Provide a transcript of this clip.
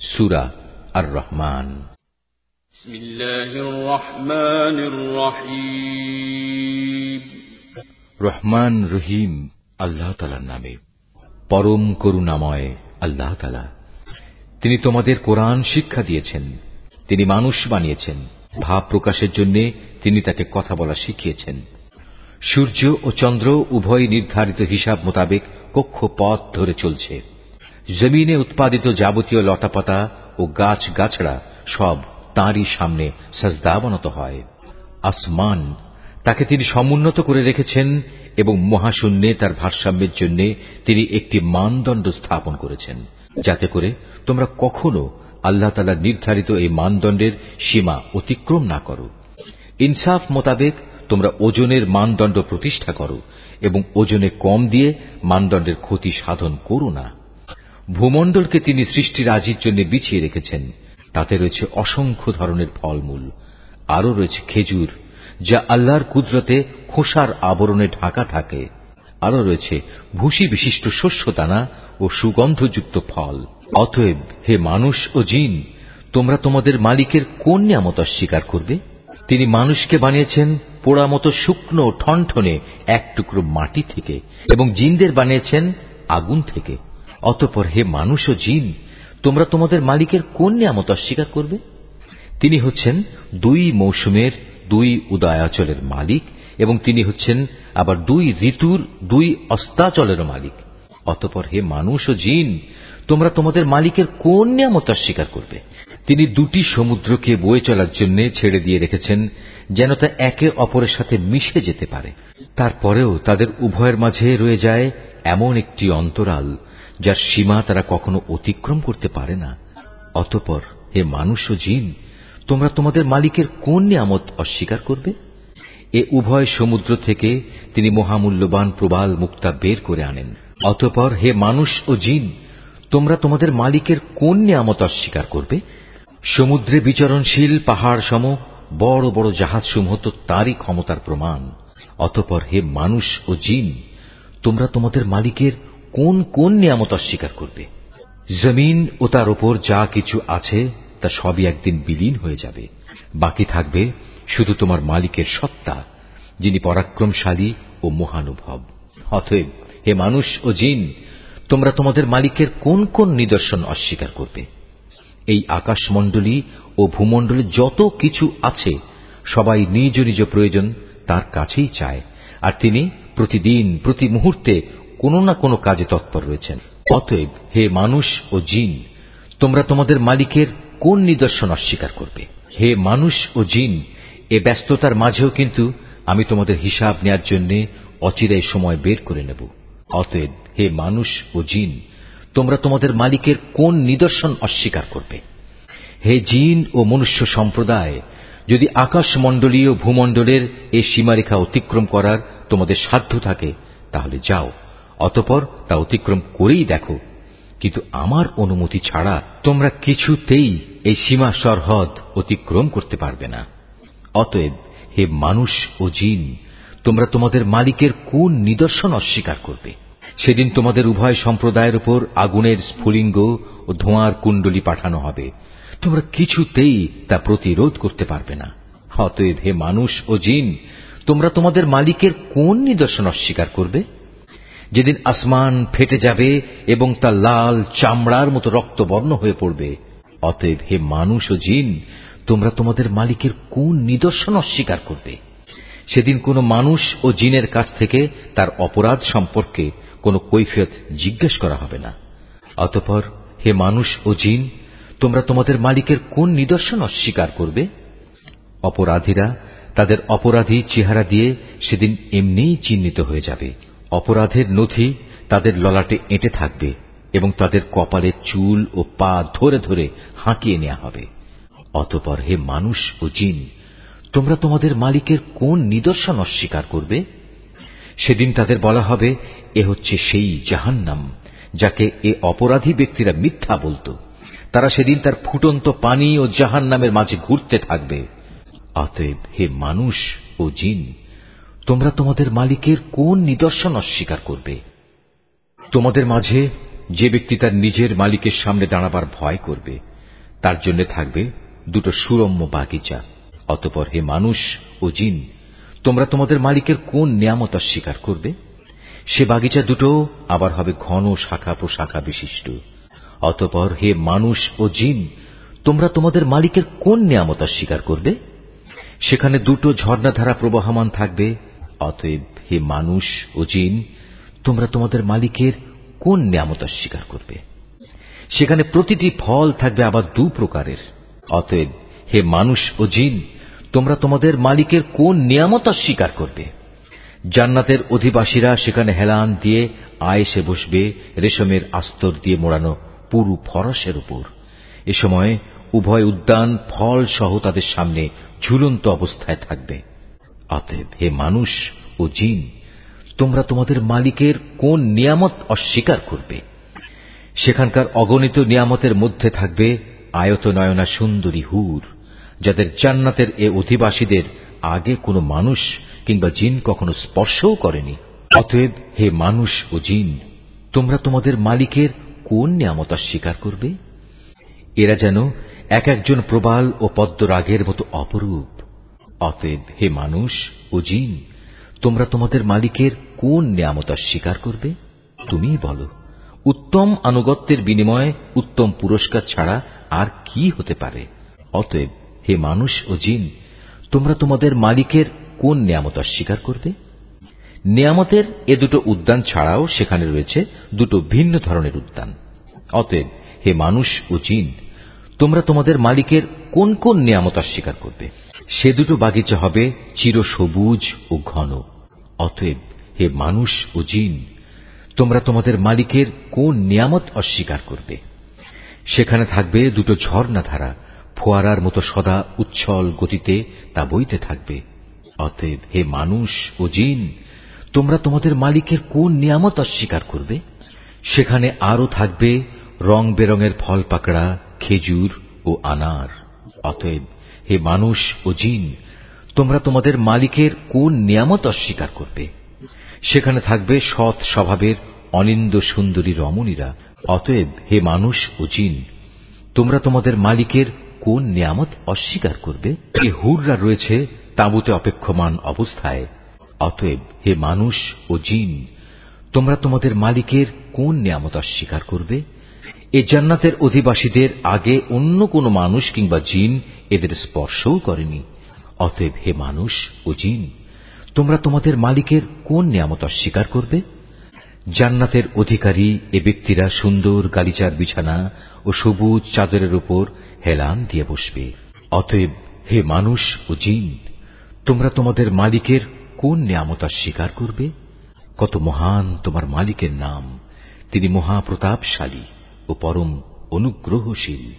সুরা আর রহমান রহমান রহিম। আল্লাহ তালার নামে পরম করুণাময় আল্লাহ তালা তিনি তোমাদের কোরআন শিক্ষা দিয়েছেন তিনি মানুষ বানিয়েছেন ভাব প্রকাশের জন্য তিনি তাকে কথা বলা শিখিয়েছেন। সূর্য ও চন্দ্র উভয় নির্ধারিত হিসাব মোতাবেক কক্ষ পথ ধরে চলছে। জমিনে উৎপাদিত যাবতীয় লতাপাতা ও গাছ গাছড়া সব তাঁরই সামনে সাজদাবনত হয়। আসমান তাকে তিনি সমুন্নত করে রেখেছেন এবং মহাশূন্যে তার ভারসাম্যের জন্য তিনি একটি মানদণ্ড স্থাপন করেছেন। যাতে করে তোমরা কখনো আল্লাহ তালা নির্ধারিত এই মানদণ্ডের সীমা অতিক্রম না করো। ইনসাফ মোতাবেক তোমরা ওজনের মানদণ্ড প্রতিষ্ঠা করো এবং ওজনে কম দিয়ে মানদণ্ডের ক্ষতি সাধন করো না। ভূমণ্ডলকে তিনি সৃষ্টির আজির জন্য বিছিয়ে রেখেছেন। তাতে রয়েছে অসংখ্য ধরনের ফলমূল। আরও রয়েছে খেজুর, যা আল্লাহর কুদরতে খোসার আবরণে ঢাকা থাকে। আরও রয়েছে ভুসি বিশিষ্ট শস্য দানা ও সুগন্ধযুক্ত ফল। অতএব হে মানুষ ও জিন, তোমরা তোমাদের মালিকের কোন নিয়ামত অস্বীকার করবে? তিনি মানুষকে বানিয়েছেন পোড়া মতো শুকনো ঠনঠনে এক টুকরো মাটি থেকে এবং জিনদের বানিয়েছেন আগুন থেকে। অতপর হে মানুষ ও জিন তোমরা তোমাদের মালিকের কোন নিয়ামত অস্বীকার করবে? তিনি হচ্ছেন দুই মৌসুমের দুই উদয়াচলের মালিক এবং তিনি হচ্ছেন আবার দুই ঋতুর দুই অস্তাচলেরও মালিক। অতপর হে মানুষ ও জিন তোমরা তোমাদের মালিকের কোন নিয়ামত অস্বীকার করবে? তিনি দুটি সমুদ্রকে বয়ে চলার জন্য ছেড়ে দিয়ে রেখেছেন, যেন তা একে অপরের সাথে মিশে যেতে পারে। তারপরেও তাদের উভয়ের মাঝে রয়ে যায় এমন একটি অন্তরাল যার সীমা তারা কখনো অতিক্রম করতে পারে না। অতপর, হে মানুষ ও জিন, তোমরা তোমাদের মালিকের কোন নিয়ামত অস্বীকার করবে? এ উভয় সমুদ্র থেকে তিনি মহামূল্যবান প্রবাল মুক্তা বের করে আনেন। অতপর, হে মানুষ ও জিন, তোমরা তোমাদের মালিকের কোন নিয়ামত অস্বীকার করবে? সমুদ্রে বিচরণশীল পাহাড় সম বড় বড় জাহাজসমূহ তো তারই ক্ষমতার প্রমাণ। অতপর, হে মানুষ ও জিন, তোমরা তোমাদের মালিকের কোন কোন নিয়ামত অস্বীকার করবে? জমিন ও তার ওপর যা কিছু আছে, তা সবই একদিন বিলীন হয়ে যাবে। বাকি থাকবে শুধু তোমার মালিকের সত্তা, যিনি পরাক্রমশালী ও মহানুভব। অতএব, হে মানুষ ও জিন, তোমরা তোমাদের মালিকের কোন কোন নিদর্শন অস্বীকার করবে? এই আকাশমণ্ডলী ও ভূমণ্ডলে যত কিছু আছে, সবাই নিজ নিজ প্রয়োজন তার কাছেই চায়, আর তিনি প্রতিদিন, প্রতি মুহূর্তে কোনো না কোনো কাজে তৎপর রয়েছেন। অতএব হে মানুষ ও জিন, তোমরা তোমাদের মালিকের কোন নিদর্শন অস্বীকার করবে? হে মানুষ ও জিন, এ ব্যস্ততার মাঝেও কিন্তু আমি তোমাদের হিসাব নেয়ার জন্য অচিরাই সময় বের করে নেব। অতএব হে মানুষ ও জিন, তোমরা তোমাদের মালিকের কোন নিদর্শন অস্বীকার করবে? হে জিন ও মনুষ্য সম্প্রদায়, যদি আকাশমণ্ডলীয় ভূমণ্ডলের এই সীমারেখা অতিক্রম করার তোমাদের সাধ্য থাকে, তাহলে যাও। অতপর তা অতিক্রম করেই দেখো। কিন্তু আমার অনুমতি ছাড়া তোমরা কিছুতেই এই সীমা সরহদ অতিক্রম করতে পারবে না। অতএব হে মানুষ ও জিন, তোমরা তোমাদের মালিকের কোন নিদর্শন অস্বীকার করবে? সেদিন তোমাদের উভয় সম্প্রদায়ের উপর আগুনের স্ফুলিঙ্গ ও ধোঁয়ার কুণ্ডলী পাঠানো হবে। তোমরা কিছুতেই তা প্রতিরোধ করতে পারবে না। অতএব হে মানুষ ও জিন, তোমরা তোমাদের মালিকের কোন নিদর্শন অস্বীকার করবে? যেদিন আসমান ফেটে যাবে এবং তা লাল চামড়ার মতো রক্তবর্ণ হয়ে পড়বে। অতএব হে মানুষ ও জিন, তোমরা তোমাদের মালিকের কোন নিদর্শন অস্বীকার করবে? সেদিন কোনো মানুষ ও জিনের কাছ থেকে তার অপরাধ সম্পর্কে কোনো কৈফিয়ত জিজ্ঞেস করা হবে না। অতপর হে মানুষ ও জিন, তোমরা তোমাদের মালিকের কোন নিদর্শন অস্বীকার করবে? অপরাধীরা তাদের অপরাধী চেহারা দিয়ে সেদিন এমনিই চিহ্নিত হয়ে যাবে। অপরাধের নথি তাদের ললাটে এঁটে থাকবে এবং তাদের কপালের চুল ও পা ধরে ধরে হাঁকিয়ে নেওয়া হবে। অতপর হে মানুষ ও জিন, তোমরা তোমাদের মালিকের কোন নিদর্শন অস্বীকার করবে? সেদিন তাদের বলা হবে, এ হচ্ছে সেই জাহান্নাম, যাকে এ অপরাধী ব্যক্তিরা মিথ্যা বলত। তারা সেদিন তার ফুটন্ত পানি ও জাহান নামের মাঝে ঘুরতে থাকবে। অতএব হে মানুষ ও জিন তোমরা তোমাদের মালিকের কোন নিদর্শন অস্বীকার করবে? তোমাদের মাঝে যে ব্যক্তি তার নিজের মালিকের সামনে দাঁড়াবার ভয় করবে, তার জন্য থাকবে দুটো সুরম্য বাগিচা। অতপর হে মানুষ ও জিন, তোমরা তোমাদের মালিকের কোন নিয়ামত অস্বীকার করবে? সে বাগিচা দুটো আবার হবে ঘন শাখা প্রশাখা বিশিষ্ট। অতপর হে মানুষ ও জিন, তোমরা তোমাদের মালিকের কোন নিয়ামত অস্বীকার করবে? সেখানে দুটো ঝর্ণাধারা প্রবাহমান থাকবে অতএব হে মানুষ ও জিন, তোমরা তোমাদের মালিকের কোন নিয়ামত অস্বীকার করবে? সেখানে প্রতিটি ফল থাকবে আবার দু প্রকারের। অতএব হে মানুষ ও জিন, তোমরা তোমাদের মালিকের কোন নিয়ামত অস্বীকার করবে? জান্নাতের অধিবাসীরা সেখানে হেলান দিয়ে আয়েসে বসবে, রেশমের আস্তর দিয়ে মোড়ানো পুরু ফরসের উপর। এ সময় উভয় উদ্যান ফল সহ তাদের সামনে ঝুলন্ত অবস্থায় থাকবে। অতএব হে মানুষ ও জিন, তোমরা তোমাদের মালিকের কোন নিয়ামত অস্বীকার করবে? সেখানকার অগণিত নিয়ামতের মধ্যে থাকবে আয়ত নয়না সুন্দরী হুর, যাদের জান্নাতের এ অধিবাসীদের আগে কোনো মানুষ কিংবা জিন কখনো স্পর্শও করেনি। অতএব হে মানুষ ও জিন, তোমরা তোমাদের মালিকের কোন নিয়ামত অস্বীকার করবে? এরা যেন এক একজন প্রবাল ও পদ্মরাগের মতো অপরূপ। অতএব হে মানুষ ও জিন, তোমরা তোমাদের মালিকের কোন নিয়ামত স্বীকার করবে? তুমিই বলো, উত্তম আনুগত্যের বিনিময়ে উত্তম পুরস্কার ছাড়া আর কি হতে পারে? অতএব হে মানুষ ও জিন, তোমরা তোমাদের মালিকের কোন নিয়ামত অস্বীকার করবে? নিয়ামতের এ দুটো উদ্যান ছাড়াও সেখানে রয়েছে দুটো ভিন্ন ধরনের উদ্যান। অতএব হে মানুষ ও জিন, তোমরা তোমাদের মালিকের কোন কোন নিয়ামত অস্বীকার করবে? সে দুটো বাগিচা হবে চির সবুজ ও ঘন। অতএব হে মানুষ ও জিন, তোমরা তোমাদের মালিকের কোন নিয়ামত অস্বীকার করবে? সেখানে থাকবে দুটো ঝর্ণা ধারা ফোয়ারার মতো সদা উচ্ছল গতিতে তা বইতে থাকবে। অতএব হে মানুষ ও জিন, তোমরা তোমাদের মালিকের কোন নিয়ামত অস্বীকার করবে? সেখানে আরও থাকবে রং বেরঙের ফল পাকড়া, খেজুর ও আনার। অতএব হে মানুষ ও জিন, তোমরা তোমাদের মালিকের কোন নিয়ামত অস্বীকার করবে? সেখানে থাকবে সৎ স্বভাবের অনিন্দ সুন্দরী রমণীরা। অতএব হে মানুষ ও জিন, তোমরা তোমাদের মালিকের কোন নিয়ামত অস্বীকার করবে? এ হুররা রয়েছে তাঁবুতে অপেক্ষমান অবস্থায়। অতএব হে মানুষ ও জিন, তোমরা তোমাদের মালিকের কোন নিয়ামত অস্বীকার করবে? এ জান্নাতের অধিবাসীদের আগে অন্য কোন মানুষ কিংবা জিন এদের স্পর্শও করেনি। অতএব হে মানুষ ও জিন তোমরা তোমাদের মালিকের কোন নিয়ামত অস্বীকার করবে? জান্নাতের অধিকারী এ ব্যক্তিরা সুন্দর গালিচার বিছানা ও সবুজ চাদরের উপর হেলান দিয়ে বসবে। অতএব হে মানুষ ও জিন তোমরা তোমাদের মালিকের কোন নিয়ামত অস্বীকার করবে? কত মহান তোমার মালিকের নাম, তিনি মহাপ্রতাপশালী ও পরম অনুগ্রহশীল।